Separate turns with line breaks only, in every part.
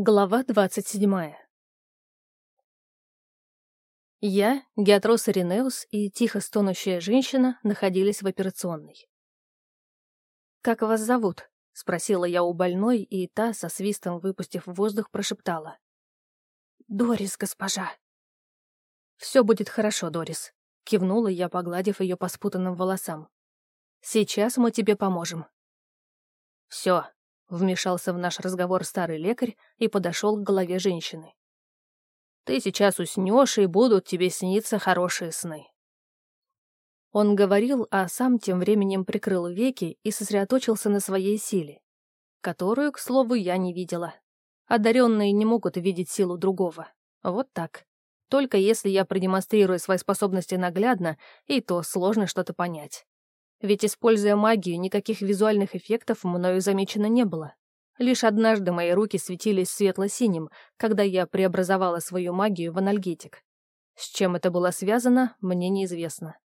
Глава двадцать седьмая Я, Геатрос Иринеус и тихо стонущая женщина находились в операционной. «Как вас зовут?» — спросила я у больной, и та, со свистом выпустив воздух, прошептала. «Дорис, госпожа». «Все будет хорошо, Дорис», — кивнула я, погладив ее по спутанным волосам. «Сейчас мы тебе поможем». «Все, Вмешался в наш разговор старый лекарь и подошел к голове женщины. «Ты сейчас уснешь, и будут тебе сниться хорошие сны». Он говорил, а сам тем временем прикрыл веки и сосредоточился на своей силе, которую, к слову, я не видела. Одаренные не могут видеть силу другого. Вот так. Только если я продемонстрирую свои способности наглядно, и то сложно что-то понять. Ведь, используя магию, никаких визуальных эффектов мною замечено не было. Лишь однажды мои руки светились светло-синим, когда я преобразовала свою магию в анальгетик. С чем это было связано, мне неизвестно.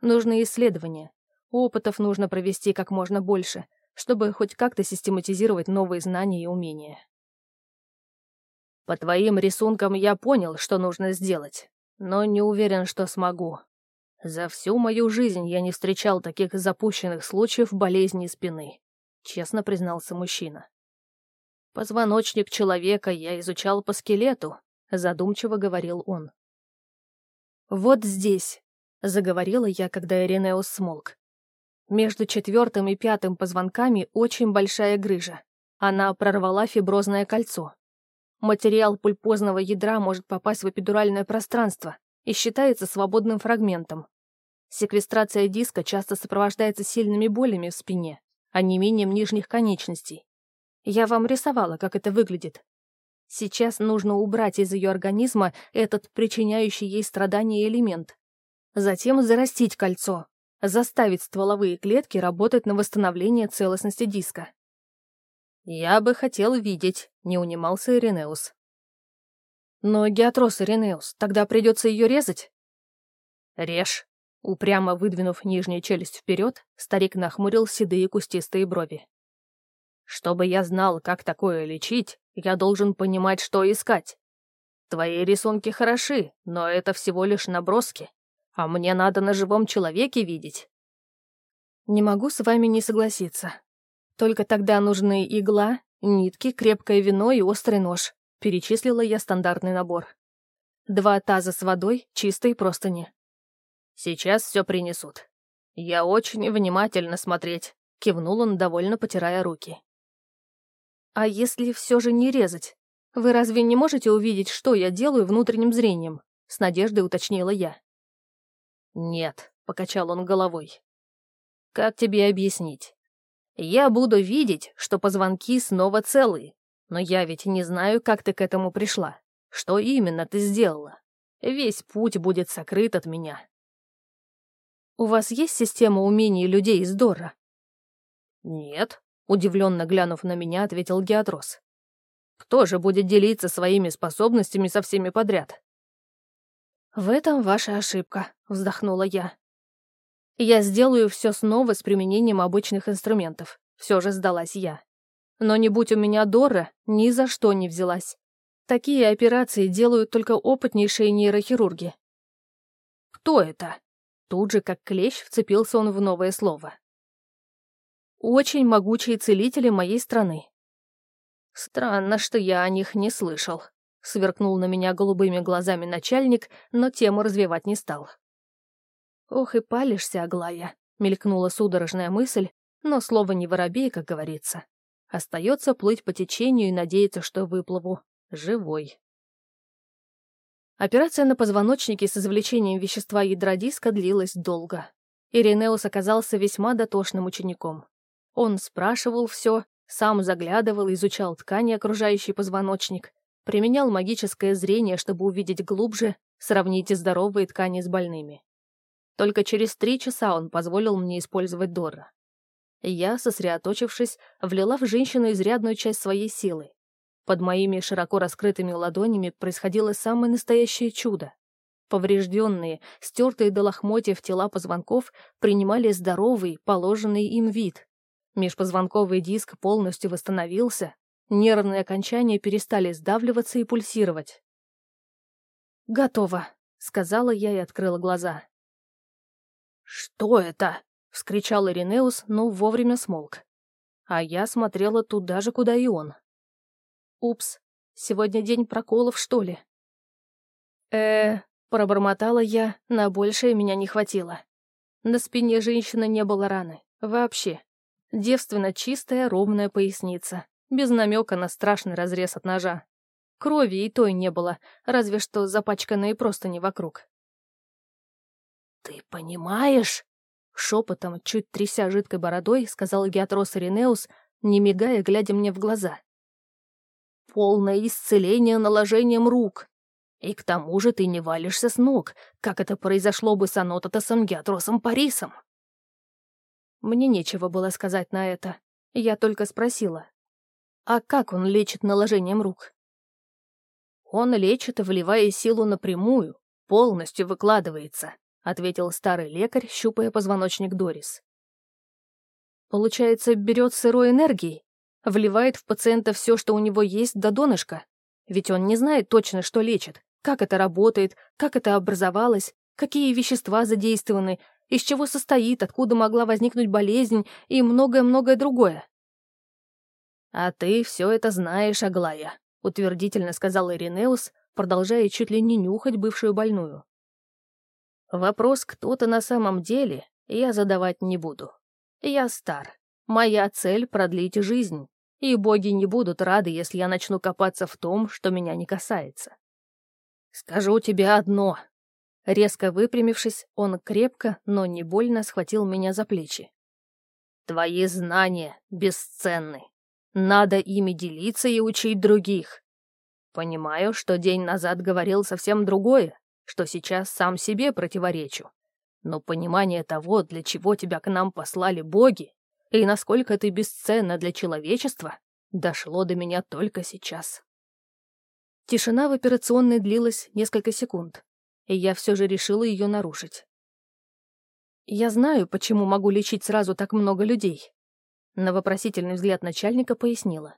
Нужны исследования. Опытов нужно провести как можно больше, чтобы хоть как-то систематизировать новые знания и умения. По твоим рисункам я понял, что нужно сделать, но не уверен, что смогу. За всю мою жизнь я не встречал таких запущенных случаев болезни спины, честно признался мужчина. Позвоночник человека я изучал по скелету, задумчиво говорил он. Вот здесь, заговорила я, когда Иринеус смолк. Между четвертым и пятым позвонками очень большая грыжа. Она прорвала фиброзное кольцо. Материал пульпозного ядра может попасть в эпидуральное пространство, и считается свободным фрагментом. Секвестрация диска часто сопровождается сильными болями в спине, а не менее нижних конечностей. Я вам рисовала, как это выглядит. Сейчас нужно убрать из ее организма этот причиняющий ей страдания элемент. Затем зарастить кольцо, заставить стволовые клетки работать на восстановление целостности диска. «Я бы хотел видеть», — не унимался Иринеус. Но Геатрос Иринеус, тогда придется ее резать? Режь. Упрямо выдвинув нижнюю челюсть вперед, старик нахмурил седые кустистые брови. Чтобы я знал, как такое лечить, я должен понимать, что искать. Твои рисунки хороши, но это всего лишь наброски, а мне надо на живом человеке видеть. Не могу с вами не согласиться. Только тогда нужны игла, нитки, крепкое вино и острый нож. Перечислила я стандартный набор. Два таза с водой, чистые простыни. Сейчас все принесут. Я очень внимательно смотреть. Кивнул он, довольно потирая руки. А если все же не резать? Вы разве не можете увидеть, что я делаю внутренним зрением? С надеждой уточнила я. Нет, покачал он головой. Как тебе объяснить? Я буду видеть, что позвонки снова целые, но я ведь не знаю, как ты к этому пришла. Что именно ты сделала? Весь путь будет сокрыт от меня. У вас есть система умений людей из Дора? Нет, удивленно глянув на меня, ответил Геатрос. Кто же будет делиться своими способностями со всеми подряд? В этом ваша ошибка, вздохнула я. Я сделаю все снова с применением обычных инструментов. Все же сдалась я. Но не будь у меня Дора, ни за что не взялась. Такие операции делают только опытнейшие нейрохирурги. «Кто это?» Тут же, как клещ, вцепился он в новое слово. «Очень могучие целители моей страны». «Странно, что я о них не слышал», — сверкнул на меня голубыми глазами начальник, но тему развивать не стал. «Ох и палишься, Аглая», — мелькнула судорожная мысль, но слово не воробей, как говорится. Остается плыть по течению и надеяться, что выплыву живой. Операция на позвоночнике с извлечением вещества ядра диска длилась долго. Иринеус оказался весьма дотошным учеником. Он спрашивал все, сам заглядывал, изучал ткани, окружающие позвоночник, применял магическое зрение, чтобы увидеть глубже, сравнить здоровые ткани с больными. Только через три часа он позволил мне использовать Дора. Я, сосредоточившись, влила в женщину изрядную часть своей силы. Под моими широко раскрытыми ладонями происходило самое настоящее чудо. Поврежденные, стертые до лохмотьев тела позвонков принимали здоровый, положенный им вид. Межпозвонковый диск полностью восстановился, Нервные окончания перестали сдавливаться и пульсировать. «Готово», — сказала я и открыла глаза. «Что это?» — вскричал Иринеус, но вовремя смолк. А я смотрела туда же, куда и он. «Упс, сегодня день проколов, что ли?» э пробормотала я, на большее меня не хватило. На спине женщины не было раны. Вообще. Девственно чистая, ровная поясница. Без намека на страшный разрез от ножа. Крови и той не было, разве что запачканные не вокруг. «Ты понимаешь?» Шепотом, чуть тряся жидкой бородой, сказал Геатрос Иринеус, не мигая, глядя мне в глаза. «Полное исцеление наложением рук. И к тому же ты не валишься с ног, как это произошло бы с Анототосом Геатросом Парисом». Мне нечего было сказать на это. Я только спросила. «А как он лечит наложением рук?» «Он лечит, вливая силу напрямую, полностью выкладывается», ответил старый лекарь, щупая позвоночник Дорис. Получается, берет сырой энергии, вливает в пациента все, что у него есть, до донышка. Ведь он не знает точно, что лечит, как это работает, как это образовалось, какие вещества задействованы, из чего состоит, откуда могла возникнуть болезнь и многое-многое другое. «А ты все это знаешь, Аглая», — утвердительно сказал Иринеус, продолжая чуть ли не нюхать бывшую больную. Вопрос «кто-то на самом деле» я задавать не буду. Я стар. Моя цель — продлить жизнь. И боги не будут рады, если я начну копаться в том, что меня не касается. Скажу тебе одно. Резко выпрямившись, он крепко, но не больно схватил меня за плечи. Твои знания бесценны. Надо ими делиться и учить других. Понимаю, что день назад говорил совсем другое, что сейчас сам себе противоречу. Но понимание того, для чего тебя к нам послали боги, и насколько ты бесценна для человечества, дошло до меня только сейчас. Тишина в операционной длилась несколько секунд, и я все же решила ее нарушить. «Я знаю, почему могу лечить сразу так много людей», — на вопросительный взгляд начальника пояснила.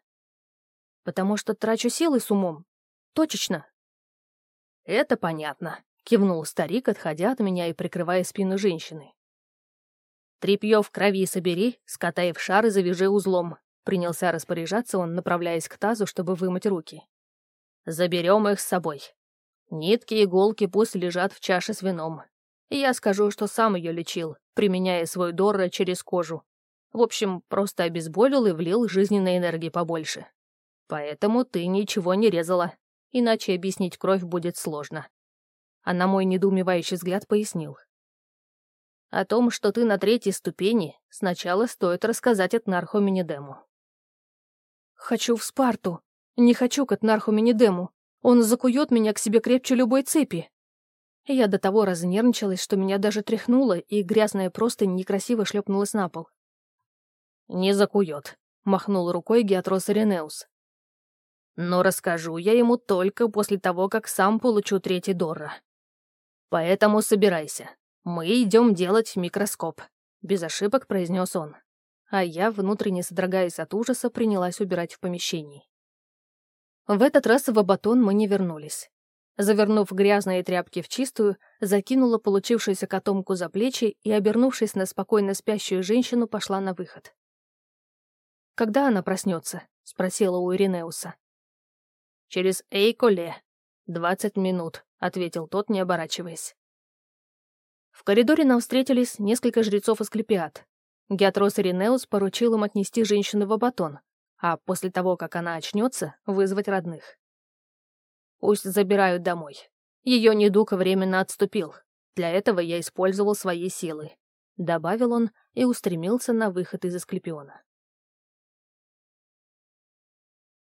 «Потому что трачу силы с умом. Точечно, «Это понятно», — кивнул старик, отходя от меня и прикрывая спину женщины. «Трепьё в крови собери, скатай в шар и завяжи узлом», — принялся распоряжаться он, направляясь к тазу, чтобы вымыть руки. «Заберем их с собой. Нитки и иголки пусть лежат в чаше с вином. Я скажу, что сам ее лечил, применяя свой Дорро через кожу. В общем, просто обезболил и влил жизненной энергии побольше. Поэтому ты ничего не резала, иначе объяснить кровь будет сложно. А на мой недоумевающий взгляд пояснил. О том, что ты на третьей ступени, сначала стоит рассказать Этнарху Минидему. «Хочу в Спарту. Не хочу к Этнарху Минидему. Он закует меня к себе крепче любой цепи». Я до того разнервничалась, что меня даже тряхнуло, и грязная простынь некрасиво шлепнулась на пол. «Не закует», — махнул рукой Геатрос Иринеус. Но расскажу я ему только после того, как сам получу третий Дорра. Поэтому собирайся. Мы идем делать микроскоп», — без ошибок произнес он. А я, внутренне содрогаясь от ужаса, принялась убирать в помещении. В этот раз в Абатон мы не вернулись. Завернув грязные тряпки в чистую, закинула получившуюся котомку за плечи и, обернувшись на спокойно спящую женщину, пошла на выход. «Когда она проснется?» — спросила у Иринеуса. «Через Эйколе. Двадцать минут», — ответил тот, не оборачиваясь. В коридоре нам встретились несколько жрецов Асклепиад. Геатрос Иринеус поручил им отнести женщину в Абатон, а после того, как она очнется, вызвать родных. Пусть забирают домой. Ее недуг временно отступил. Для этого я использовал свои силы. Добавил он и устремился на выход из Асклепиона.